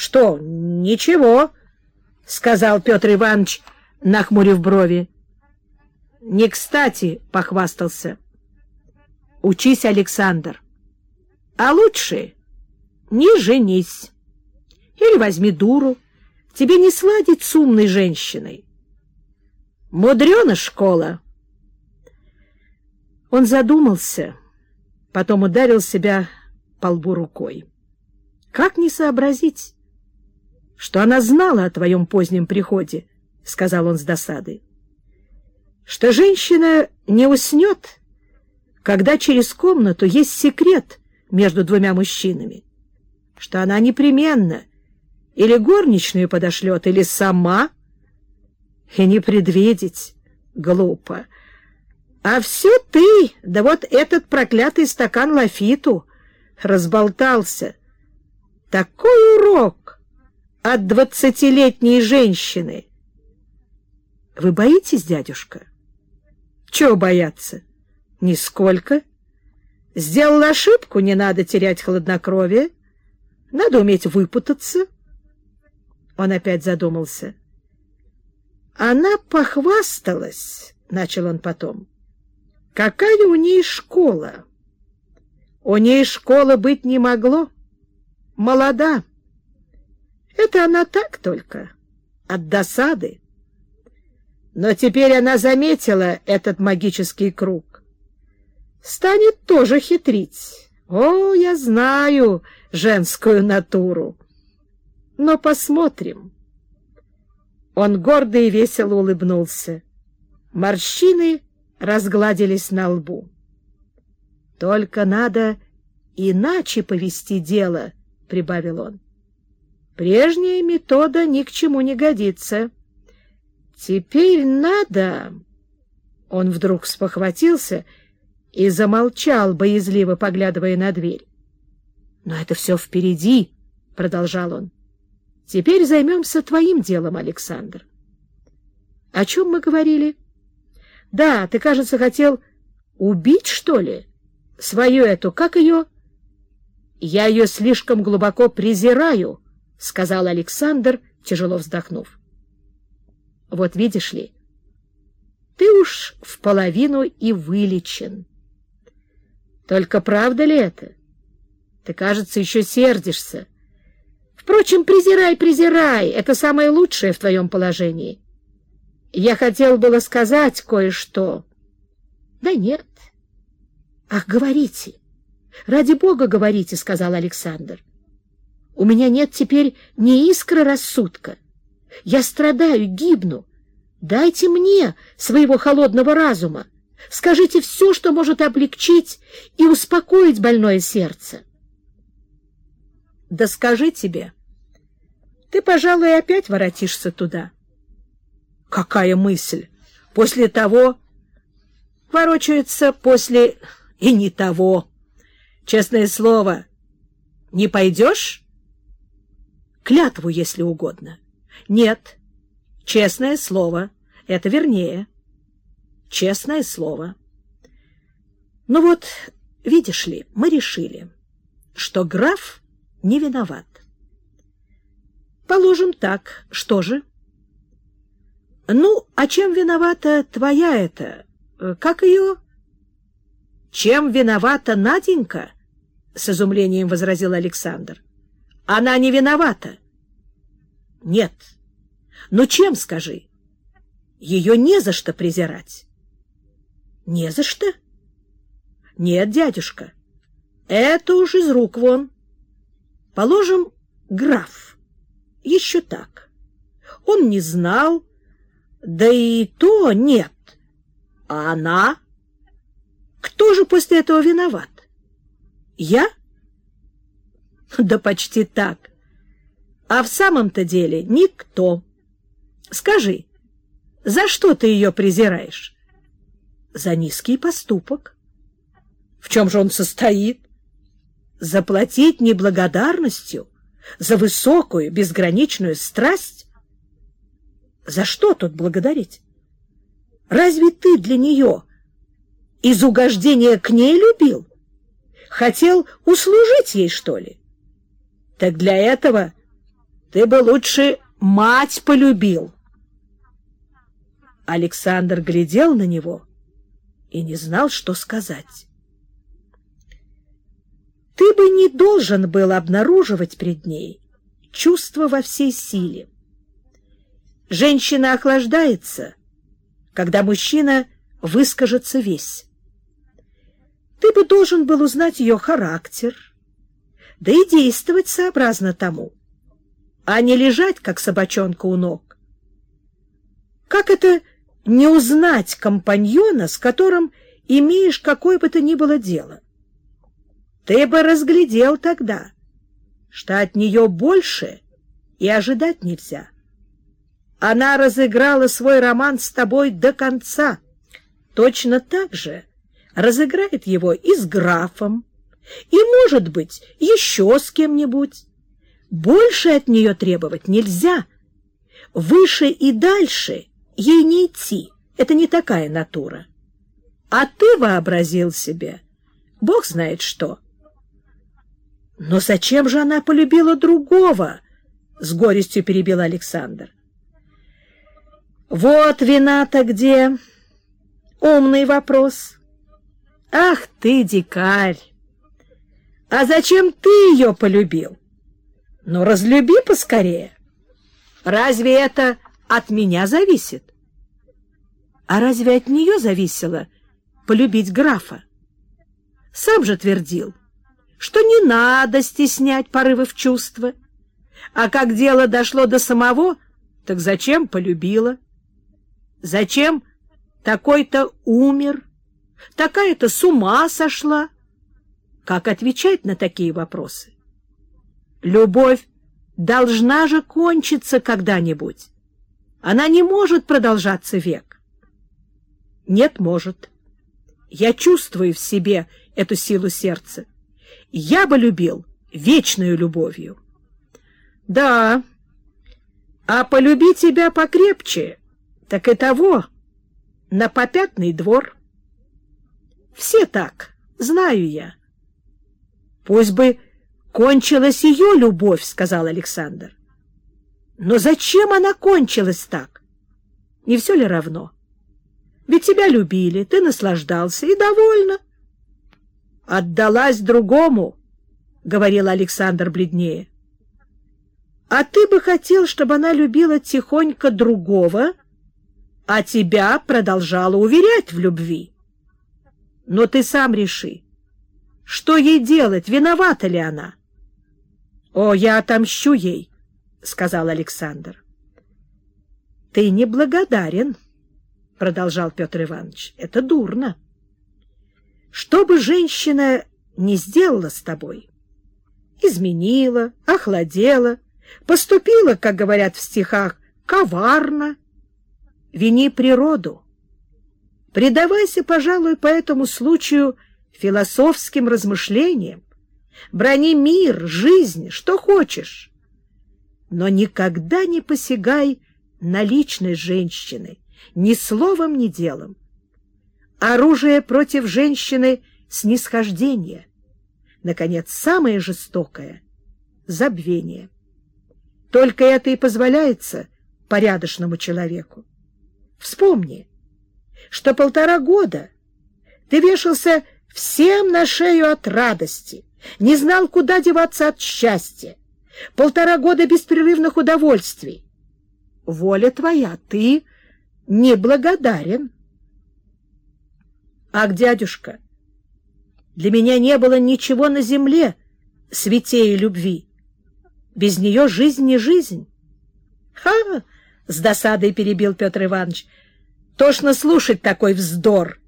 Что, ничего, — сказал Петр Иванович, нахмурив брови. Не кстати, — похвастался. Учись, Александр. А лучше не женись. Или возьми дуру. Тебе не сладить с умной женщиной. Мудрена школа. Он задумался, потом ударил себя по лбу рукой. Как не сообразить, что она знала о твоем позднем приходе, — сказал он с досадой. Что женщина не уснет, когда через комнату есть секрет между двумя мужчинами, что она непременно или горничную подошлет, или сама, и не предвидеть глупо. А все ты, да вот этот проклятый стакан лафиту разболтался. Такой урок от двадцатилетней женщины. Вы боитесь, дядюшка? Чего бояться? Нисколько. Сделал ошибку, не надо терять хладнокровие. Надо уметь выпутаться. Он опять задумался. Она похвасталась, — начал он потом. Какая у ней школа? У ней школа быть не могло. Молода. Это она так только, от досады. Но теперь она заметила этот магический круг. Станет тоже хитрить. О, я знаю женскую натуру. Но посмотрим. Он гордо и весело улыбнулся. Морщины разгладились на лбу. Только надо иначе повести дело, — прибавил он. Прежняя метода ни к чему не годится. Теперь надо... Он вдруг спохватился и замолчал, боязливо поглядывая на дверь. — Но это все впереди, — продолжал он. — Теперь займемся твоим делом, Александр. — О чем мы говорили? — Да, ты, кажется, хотел убить, что ли? Свою эту, как ее? — Я ее слишком глубоко презираю, — сказал Александр, тяжело вздохнув. — Вот видишь ли, ты уж в половину и вылечен. Только правда ли это? Ты, кажется, еще сердишься. Впрочем, презирай, презирай, это самое лучшее в твоем положении. Я хотел было сказать кое-что. Да нет. Ах, говорите. Ради бога говорите, сказал Александр. У меня нет теперь ни искры рассудка. Я страдаю, гибну. Дайте мне своего холодного разума. Скажите все, что может облегчить и успокоить больное сердце. Да скажи тебе. Ты, пожалуй, опять воротишься туда. Какая мысль! После того... Ворочается после и не того. Честное слово, не пойдешь? Клятву, если угодно. Нет, честное слово, это вернее. Честное слово. Ну вот, видишь ли, мы решили, что граф не виноват. Положим так, что же? Ну, а чем виновата твоя это? Как ее? Чем виновата Наденька? С изумлением возразил Александр. Она не виновата. Нет. Ну чем, скажи? Ее не за что презирать. Не за что? Нет, дядюшка. Это уж из рук вон. Положим, граф. Еще так. Он не знал, да и то нет. А она? Кто же после этого виноват? Я? Да почти так. А в самом-то деле никто. Скажи, за что ты ее презираешь? За низкий поступок. В чем же он состоит? Заплатить неблагодарностью за высокую, безграничную страсть? За что тут благодарить? Разве ты для нее из угождения к ней любил? Хотел услужить ей, что ли? Так для этого Ты бы лучше мать полюбил. Александр глядел на него и не знал, что сказать. Ты бы не должен был обнаруживать пред ней чувство во всей силе. Женщина охлаждается, когда мужчина выскажется весь. Ты бы должен был узнать ее характер, да и действовать сообразно тому, а не лежать, как собачонка у ног. Как это не узнать компаньона, с которым имеешь какое бы то ни было дело? Ты бы разглядел тогда, что от нее больше и ожидать нельзя. Она разыграла свой роман с тобой до конца. Точно так же разыграет его и с графом, и, может быть, еще с кем-нибудь. Больше от нее требовать нельзя. Выше и дальше ей не идти. Это не такая натура. А ты вообразил себе, бог знает что. Но зачем же она полюбила другого? С горестью перебил Александр. Вот вина-то где. Умный вопрос. Ах ты, дикарь! А зачем ты ее полюбил? Ну, разлюби поскорее. Разве это от меня зависит? А разве от нее зависело полюбить графа? Сам же твердил, что не надо стеснять порывов чувства. А как дело дошло до самого, так зачем полюбила? Зачем такой-то умер, такая-то с ума сошла? Как отвечать на такие вопросы? Любовь должна же кончиться когда-нибудь. Она не может продолжаться век. Нет, может. Я чувствую в себе эту силу сердца. Я бы любил вечную любовью. Да, а полюби тебя покрепче, так и того, на попятный двор. Все так, знаю я. Пусть бы кончилась ее любовь, — сказал Александр. Но зачем она кончилась так? Не все ли равно? Ведь тебя любили, ты наслаждался и довольна. Отдалась другому, — говорил Александр бледнее. А ты бы хотел, чтобы она любила тихонько другого, а тебя продолжала уверять в любви. Но ты сам реши, что ей делать? Виновата ли она? — О, я отомщу ей, — сказал Александр. — Ты неблагодарен, — продолжал Петр Иванович. — Это дурно. Что бы женщина не сделала с тобой, изменила, охладела, поступила, как говорят в стихах, коварно, вини природу. Предавайся, пожалуй, по этому случаю — философским размышлениям, брони мир, жизнь, что хочешь. Но никогда не посягай на личность женщины, ни словом, ни делом. Оружие против женщины — снисхождение. Наконец, самое жестокое — забвение. Только это и позволяется порядочному человеку. Вспомни, что полтора года ты вешался всем на шею от радости, не знал, куда деваться от счастья. Полтора года беспрерывных удовольствий. Воля твоя, ты неблагодарен. Ах, дядюшка, для меня не было ничего на земле святее любви. Без нее жизнь не жизнь. Ха! — с досадой перебил Петр Иванович. Тошно слушать такой вздор.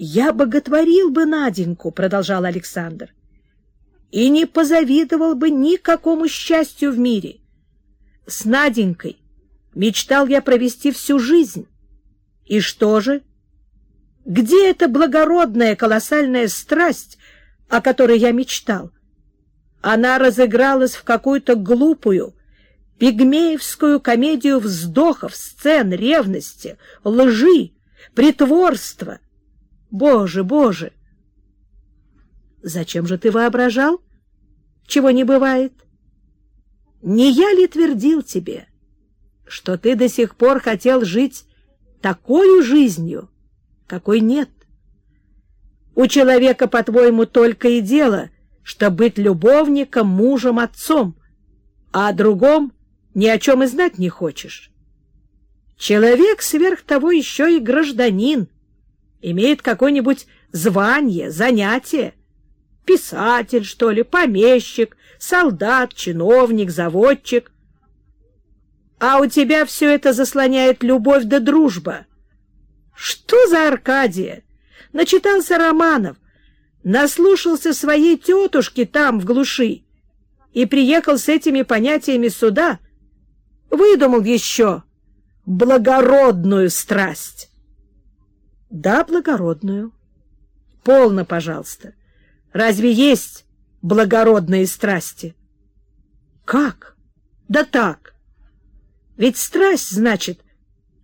Я боготворил бы Наденьку, — продолжал Александр, — и не позавидовал бы никакому счастью в мире. С Наденькой мечтал я провести всю жизнь. И что же? Где эта благородная колоссальная страсть, о которой я мечтал? Она разыгралась в какую-то глупую, пигмеевскую комедию вздохов, сцен, ревности, лжи, притворства — Боже, Боже! Зачем же ты воображал? Чего не бывает? Не я ли твердил тебе, что ты до сих пор хотел жить такой жизнью, какой нет? У человека, по-твоему, только и дело, что быть любовником, мужем, отцом, а о другом ни о чем и знать не хочешь. Человек сверх того еще и гражданин, имеет какое-нибудь звание, занятие, писатель, что ли, помещик, солдат, чиновник, заводчик. А у тебя все это заслоняет любовь да дружба. Что за Аркадия? Начитался романов, наслушался своей тетушки там, в глуши, и приехал с этими понятиями сюда, выдумал еще благородную страсть. Да, благородную. Полно, пожалуйста. Разве есть благородные страсти? Как? Да так. Ведь страсть значит,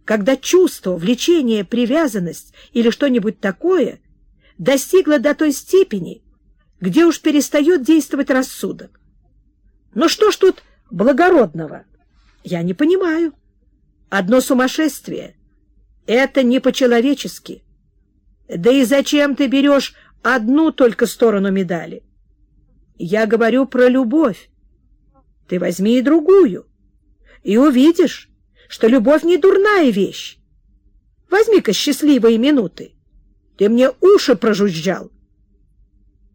когда чувство, влечение, привязанность или что-нибудь такое достигло до той степени, где уж перестает действовать рассудок. Но что ж тут благородного? Я не понимаю. Одно сумасшествие. Это не по-человечески. Да и зачем ты берешь одну только сторону медали? Я говорю про любовь. Ты возьми и другую, и увидишь, что любовь не дурная вещь. Возьми-ка счастливые минуты. Ты мне уши прожужжал.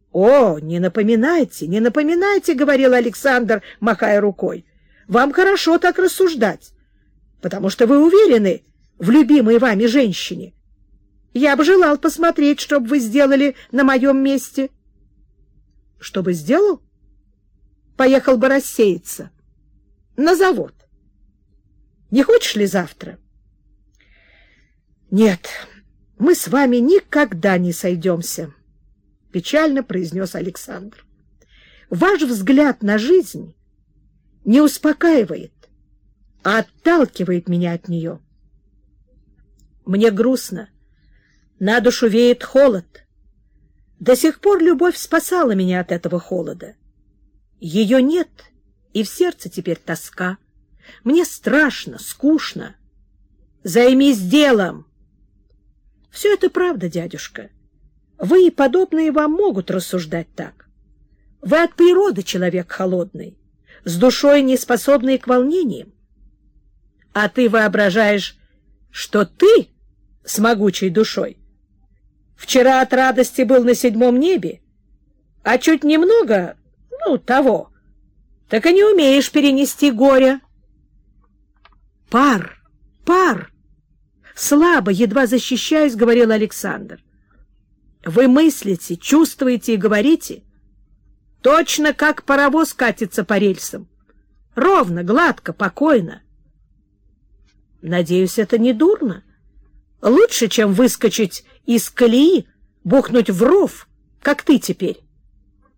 — О, не напоминайте, не напоминайте, — говорил Александр, махая рукой. — Вам хорошо так рассуждать, потому что вы уверены в любимой вами женщине. Я бы желал посмотреть, что бы вы сделали на моем месте. — Что бы сделал? Поехал бы рассеяться. На завод. Не хочешь ли завтра? — Нет, мы с вами никогда не сойдемся, — печально произнес Александр. — Ваш взгляд на жизнь не успокаивает, а отталкивает меня от нее. Мне грустно, на душу веет холод. До сих пор любовь спасала меня от этого холода. Ее нет, и в сердце теперь тоска. Мне страшно, скучно. Займись делом. Все это правда, дядюшка. Вы и подобные вам могут рассуждать так. Вы от природы человек холодный, с душой не способный к волнениям. А ты воображаешь, что ты с могучей душой Вчера от радости был на седьмом небе, а чуть немного, ну, того, так и не умеешь перенести горе. Пар, пар! Слабо, едва защищаясь, говорил Александр. Вы мыслите, чувствуете и говорите точно как паровоз катится по рельсам. Ровно, гладко, покойно. Надеюсь, это не дурно. Лучше, чем выскочить из колеи, бухнуть в ров, как ты теперь,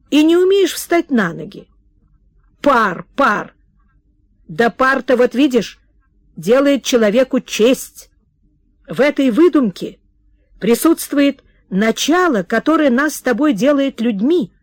и не умеешь встать на ноги. Пар, пар! Да пар-то, вот видишь, делает человеку честь. В этой выдумке присутствует начало, которое нас с тобой делает людьми,